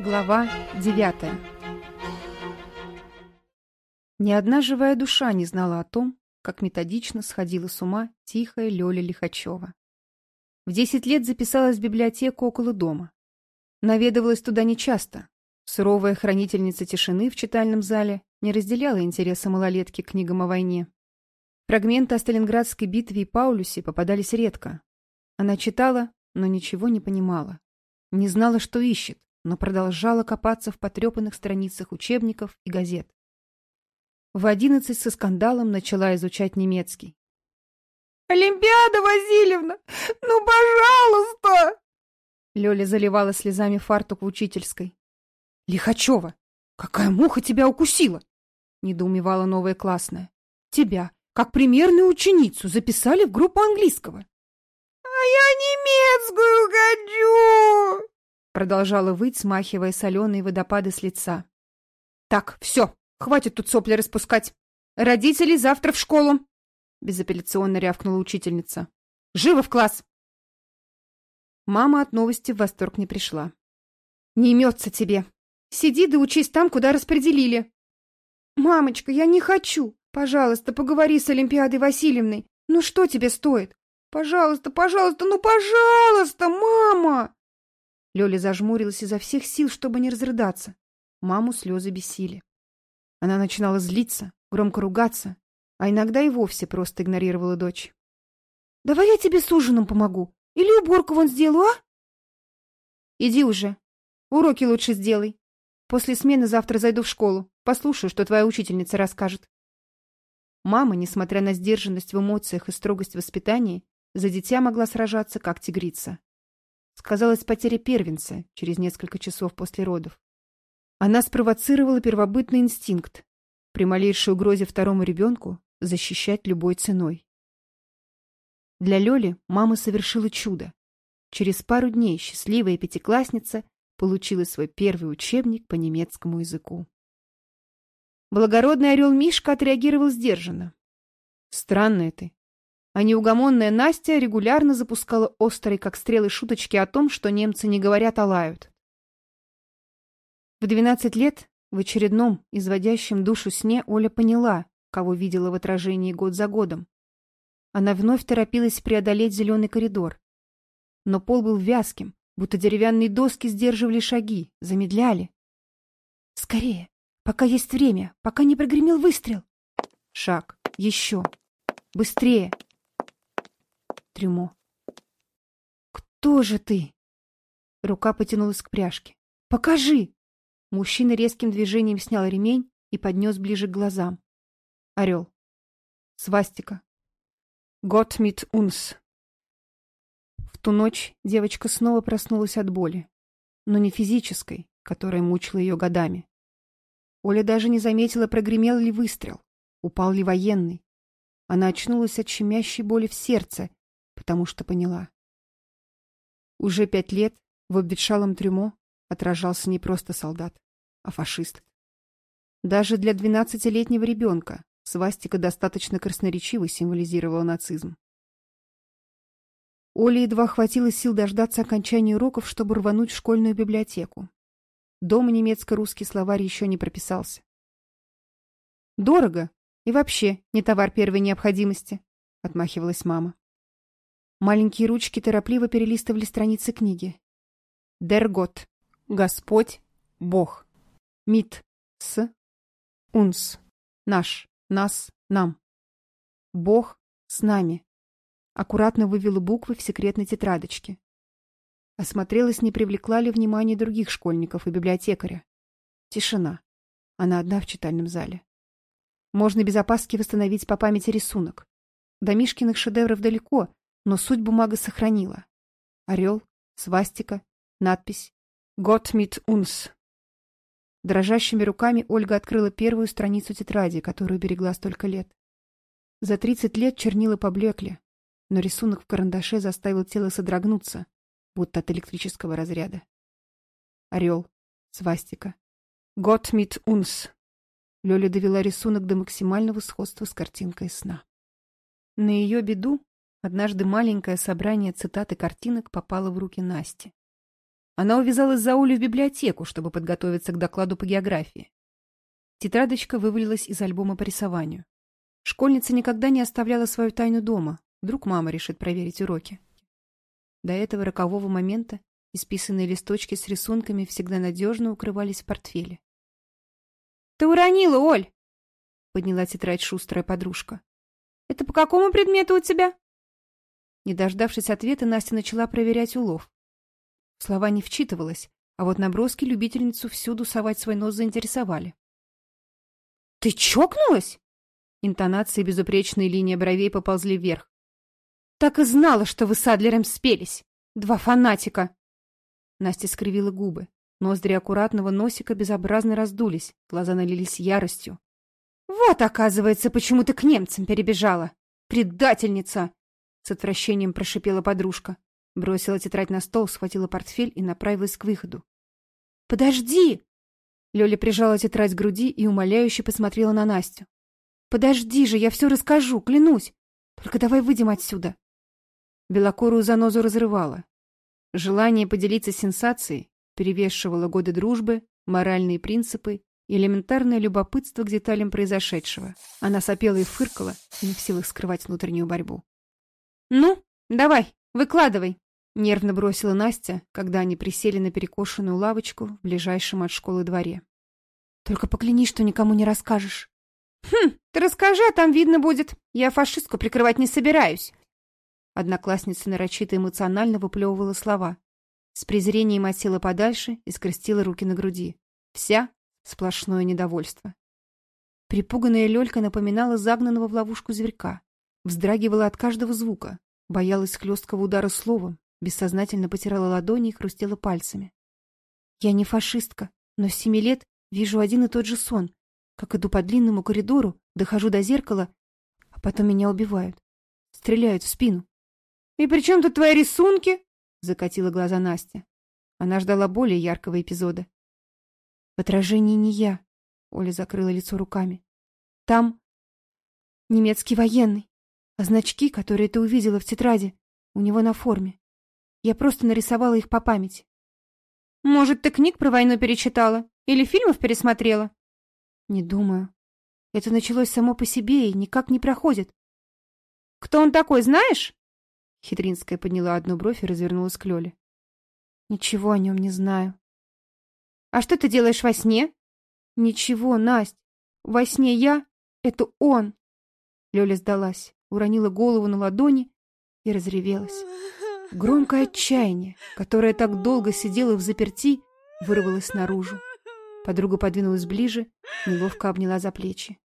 Глава 9 Ни одна живая душа не знала о том, как методично сходила с ума тихая Лёля Лихачева. В 10 лет записалась в библиотеку около дома. Наведывалась туда нечасто. Суровая хранительница тишины в читальном зале не разделяла интереса малолетки к книгам о войне. Фрагменты о Сталинградской битве и Паулюсе попадались редко. Она читала, но ничего не понимала. Не знала, что ищет но продолжала копаться в потрепанных страницах учебников и газет. В одиннадцать со скандалом начала изучать немецкий. «Олимпиада, Васильевна! Ну, пожалуйста!» Лёля заливала слезами фартук в учительской. «Лихачёва, какая муха тебя укусила?» недоумевала новая классная. «Тебя, как примерную ученицу, записали в группу английского». «А я немецкую хочу!» продолжала выть, смахивая соленые водопады с лица. «Так, все, хватит тут сопли распускать. Родители завтра в школу!» Безапелляционно рявкнула учительница. «Живо в класс!» Мама от новости в восторг не пришла. «Не имется тебе! Сиди да учись там, куда распределили!» «Мамочка, я не хочу! Пожалуйста, поговори с Олимпиадой Васильевной! Ну что тебе стоит? Пожалуйста, пожалуйста, ну пожалуйста, мама!» Лёля зажмурилась изо всех сил, чтобы не разрыдаться. Маму слезы бесили. Она начинала злиться, громко ругаться, а иногда и вовсе просто игнорировала дочь. — Давай я тебе с ужином помогу. Или уборку вон сделаю, а? — Иди уже. Уроки лучше сделай. После смены завтра зайду в школу. Послушаю, что твоя учительница расскажет. Мама, несмотря на сдержанность в эмоциях и строгость воспитания, за дитя могла сражаться, как тигрица сказалась потеря первенца через несколько часов после родов. Она спровоцировала первобытный инстинкт при малейшей угрозе второму ребенку защищать любой ценой. Для Лёли мама совершила чудо. Через пару дней счастливая пятиклассница получила свой первый учебник по немецкому языку. Благородный орел Мишка отреагировал сдержанно. «Странная ты, а неугомонная Настя регулярно запускала острые, как стрелы, шуточки о том, что немцы не говорят, а лают. В 12 лет, в очередном, изводящем душу сне, Оля поняла, кого видела в отражении год за годом. Она вновь торопилась преодолеть зеленый коридор. Но пол был вязким, будто деревянные доски сдерживали шаги, замедляли. «Скорее! Пока есть время! Пока не прогремел выстрел!» Шаг. Еще. Быстрее трюмо. «Кто же ты?» Рука потянулась к пряжке. «Покажи!» Мужчина резким движением снял ремень и поднес ближе к глазам. Орел. Свастика. «Гот мит унс». В ту ночь девочка снова проснулась от боли, но не физической, которая мучила ее годами. Оля даже не заметила, прогремел ли выстрел, упал ли военный. Она очнулась от щемящей боли в сердце потому что поняла. Уже пять лет в обветшалом трюмо отражался не просто солдат, а фашист. Даже для двенадцатилетнего ребенка свастика достаточно красноречиво символизировала нацизм. Оле едва хватило сил дождаться окончания уроков, чтобы рвануть в школьную библиотеку. Дома немецко-русский словарь еще не прописался. «Дорого и вообще не товар первой необходимости», — отмахивалась мама. Маленькие ручки торопливо перелистывали страницы книги. Дергот. Господь. Бог. Мит. С. Унс. Наш. Нас. Нам. Бог. С нами. Аккуратно вывела буквы в секретной тетрадочке. Осмотрелась, не привлекла ли внимание других школьников и библиотекаря. Тишина. Она одна в читальном зале. Можно без опаски восстановить по памяти рисунок. До Мишкиных шедевров далеко, но суть бумага сохранила. Орел, свастика, надпись «Гот мит унс». Дрожащими руками Ольга открыла первую страницу тетради, которую берегла столько лет. За тридцать лет чернила поблекли, но рисунок в карандаше заставил тело содрогнуться, будто от электрического разряда. Орел, свастика. «Гот мит унс». Лёля довела рисунок до максимального сходства с картинкой сна. На ее беду Однажды маленькое собрание цитат и картинок попало в руки Насти. Она увязалась за Олю в библиотеку, чтобы подготовиться к докладу по географии. Тетрадочка вывалилась из альбома по рисованию. Школьница никогда не оставляла свою тайну дома. Вдруг мама решит проверить уроки. До этого рокового момента исписанные листочки с рисунками всегда надежно укрывались в портфеле. — Ты уронила, Оль! — подняла тетрадь шустрая подружка. — Это по какому предмету у тебя? Не дождавшись ответа, Настя начала проверять улов. Слова не вчитывалась, а вот наброски любительницу всюду совать свой нос заинтересовали. «Ты чокнулась?» Интонации безупречной линии бровей поползли вверх. «Так и знала, что вы с Адлером спелись! Два фанатика!» Настя скривила губы. Ноздри аккуратного носика безобразно раздулись, глаза налились яростью. «Вот, оказывается, почему ты к немцам перебежала! Предательница! С отвращением прошипела подружка. Бросила тетрадь на стол, схватила портфель и направилась к выходу. «Подожди!» Лёля прижала тетрадь к груди и умоляюще посмотрела на Настю. «Подожди же, я все расскажу, клянусь! Только давай выйдем отсюда!» Белокорую занозу разрывала. Желание поделиться сенсацией перевешивало годы дружбы, моральные принципы и элементарное любопытство к деталям произошедшего. Она сопела и фыркала, не в силах скрывать внутреннюю борьбу. «Ну, давай, выкладывай!» — нервно бросила Настя, когда они присели на перекошенную лавочку в ближайшем от школы дворе. «Только поклянись, что никому не расскажешь». «Хм, ты расскажи, а там видно будет. Я фашистку прикрывать не собираюсь». Одноклассница нарочито эмоционально выплевывала слова. С презрением осела подальше и скрестила руки на груди. Вся — сплошное недовольство. Припуганная Лёлька напоминала загнанного в ловушку зверька. Вздрагивала от каждого звука, Боялась хлесткого удара словом, бессознательно потирала ладони и хрустела пальцами. Я не фашистка, но с семи лет вижу один и тот же сон. Как иду по длинному коридору, дохожу до зеркала, а потом меня убивают. Стреляют в спину. — И при чем тут твои рисунки? — закатила глаза Настя. Она ждала более яркого эпизода. — В отражении не я, — Оля закрыла лицо руками. — Там немецкий военный значки, которые ты увидела в тетради у него на форме. Я просто нарисовала их по памяти. Может, ты книг про войну перечитала? Или фильмов пересмотрела? Не думаю. Это началось само по себе и никак не проходит. Кто он такой, знаешь? Хитринская подняла одну бровь и развернулась к Лёле. Ничего о нем не знаю. А что ты делаешь во сне? Ничего, Насть. Во сне я — это он. Лёля сдалась уронила голову на ладони и разревелась. Громкое отчаяние, которое так долго сидело в заперти, вырвалось наружу. Подруга подвинулась ближе, неловко обняла за плечи.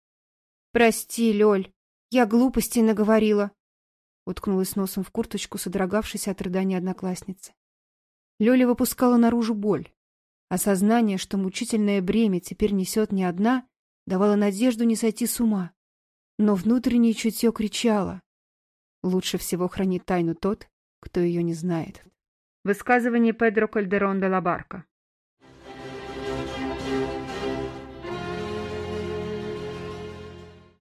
«Прости, Лёль, я глупостей наговорила!» Уткнулась носом в курточку, содрогавшись от рыдания одноклассницы. Лёля выпускала наружу боль. Осознание, что мучительное бремя теперь несет не одна, давало надежду не сойти с ума но внутренне чутье кричало. Лучше всего хранит тайну тот, кто ее не знает. Высказывание Педро Кальдерон де Лабарка.